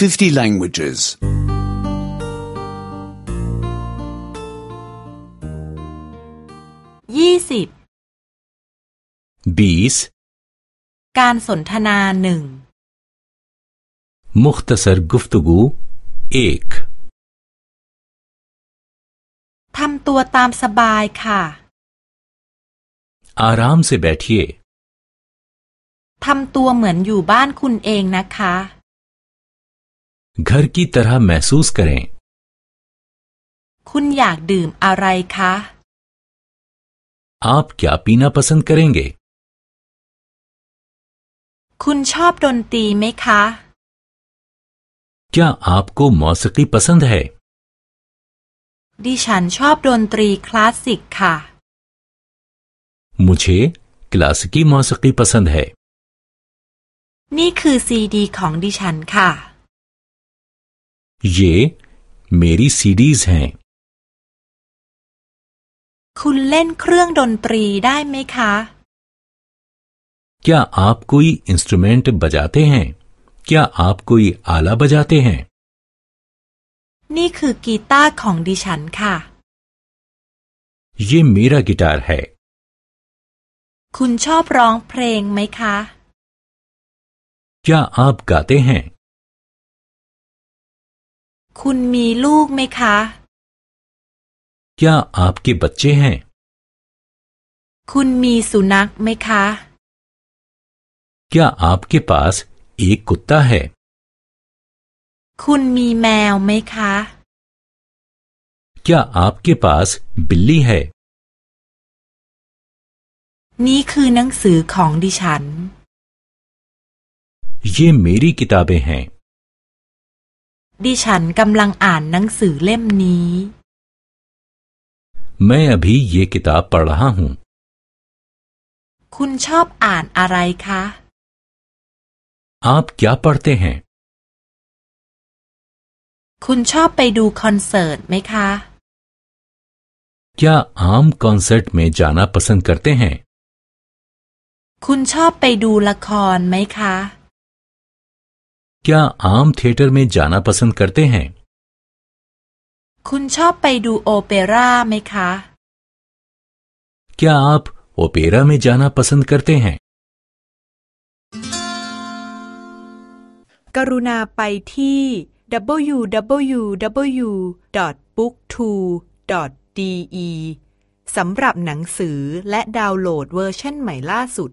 50 languages. ยี่สิบ बीस การสนทนาหนึ่ง मुख्तसर गुफ्तगू एक ทำตัวตามสบายค่ะ आराम से बैठिए ทำตัวเหมือนอยู่บ้านคุณเองนะคะ घर की तरह महसूस करें คุณอยากดื่มอะไรคะ आप क्या पीना पसंद करेंगे คุณชอบดนตรีไหมคะ क्या आपको मौसीकी पसंद है ดิฉันชอบดนตรีคลาสสิกค่ะ मुझे क्लासिकी मौसीकी पसंद है นี่คือซีดีของดิฉันค่ะ ये मेरी सीडीज हैं คุณเล่นเครื่องดนตรีได้ไหมคะ क्या आप कोई इंस्ट्रूमेंट बजाते हैं क्या आप कोई आला बजाते हैं นี่คือกีตาร์ของดิฉันค่ะ ये मेरा गिटार है คุณชอบร้องเพลงไหมคะ क्या आप गाते हैं คุณมีลูกไหมคะ क्या आपके बच्चे हैं คุณมีสุนัขไหมคะ क्या आपके पास एक कुत्ता है คุณมีแมวไหมคะ क्या आपके पास बिल्ली है นี่คือหนังสือของดิฉัน ये मेरी किताबें हैं ดิฉันกำลังอ่านหนังสือเล่มนี้ मैं अभी ये किताब पढ़ าห์ हूँ คุณชอบอ่านอะไรคะ आप क्या पढ़ते हैं คุณชอบไปดูคอนเสิร์ตไหมคะ क्या आम कॉन्सर्ट में जाना पसंद करते हैं คุณชอบไปดูละครไหมคะ क्या आम थिएटर में जाना पसंद करते हैं คุณชอบไปดูโอเปร่าไหมคะ क्या आप ओपेरा में जाना पसंद करते हैं กรุณาไปที่ www.booktwo.de สำหรับหนังสือและดาวน์โหลดเวอร์ชันใหม่ล่าสุด